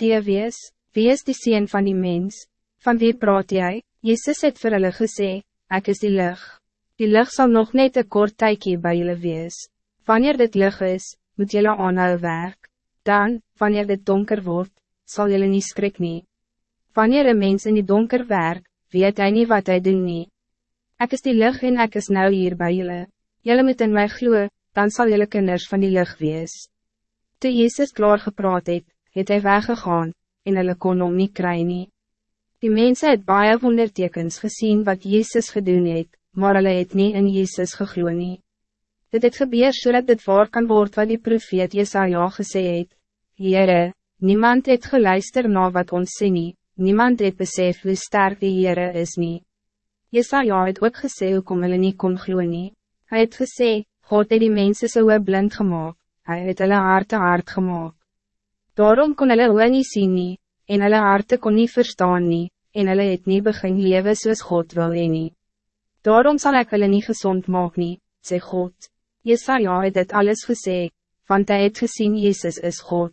die wees, wie is die sien van die mens? Van wie praat jy? Jezus het vir hulle gesê, ek is die lucht. Die lucht zal nog net een kort tijdje bij jullie wees. Wanneer dit lucht is, moet jullie aanhou werk. Dan, wanneer dit donker wordt, zal jullie niet skrik nie. Wanneer een mens in die donker werk, weet hij niet wat hij doen nie. Ek is die lucht en ek is nou hier bij jullie. Jullie moet in my gloe, dan zal jullie kinders van die lucht wees. Toe Jezus klaar gepraat het, het hy weggegaan, en hulle kon hom nie kry nie. Die mensen het baie wondertekens gezien wat Jezus gedoen het, maar hulle het nie in Jezus gegloe nie. Dit het gebeur so dat dit waar kan word wat die profeet Jesaja gesê het. Heere, niemand het geluister na wat ons sê nie, niemand het besef hoe sterk die Heere is nie. Jesaja het ook gesê hoekom hulle nie kon glo nie. Hy het gesê, God het die mense so blind gemaakt, hy het hulle harte hard gemaakt. Daarom kon hulle oor nie sien nie, en hulle harte kon niet verstaan nie, en hulle het nie begin lewe soos God wil heen nie. Daarom zal ik hulle nie gezond maak nie, sê God. Jesaja het dit alles gesê, want hij het gezien Jezus is God.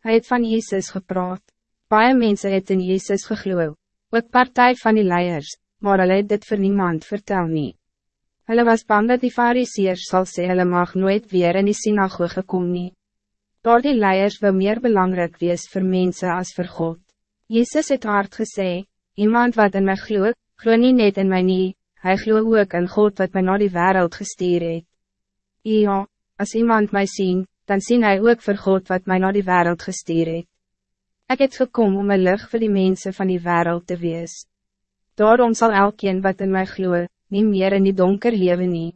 Hij het van Jezus gepraat. Baie mense het in Jezus gegloeid, ook partij van die leiers, maar hulle het dit vir niemand vertel nie. Hulle was bang dat die fariseers sal sê hulle mag nooit weer in die synagoge kom nie. Door die leiers wil meer belangrijk wees voor mensen als voor God. Jezus het hard gesê, iemand wat in my glo, glo nie net in my nie, hy glo ook in God wat my naar die wereld gestuur het. Ja, als iemand mij zien, dan zien hij ook voor God wat mij naar die wereld gestuur het. Ek het gekom om een lucht voor die mensen van die wereld te wees. Daarom zal elkeen wat in my glo, nie meer in die donker leven nie.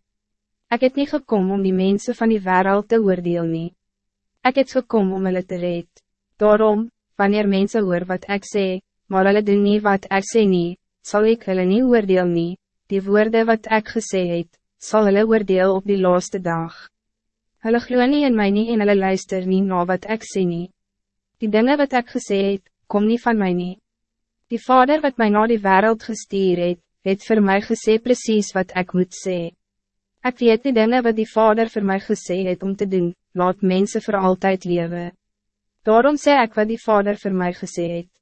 Ek het niet gekom om die mensen van die wereld te oordeel nie. Ik het gekom om hulle te red. Daarom, wanneer mensen hoor wat ik zeg, maar hulle doen niet wat ik zeg niet, zal ik hulle niet oordeel nie, die woorden wat ik gesê het, sal hulle oordeel op die laaste dag. Hulle glo nie in my nie en hulle luister nie na wat ik sê nie. Die dingen wat ik gesê het, kom niet van mij nie. Die vader wat mij naar die wereld gestuur het, het voor mij gesê precies wat ik moet zeggen. Ik weet die dingen wat die vader voor mij gesê het om te doen, laat mensen voor altijd leven. Daarom zei ik wat die vader voor mij gezegd.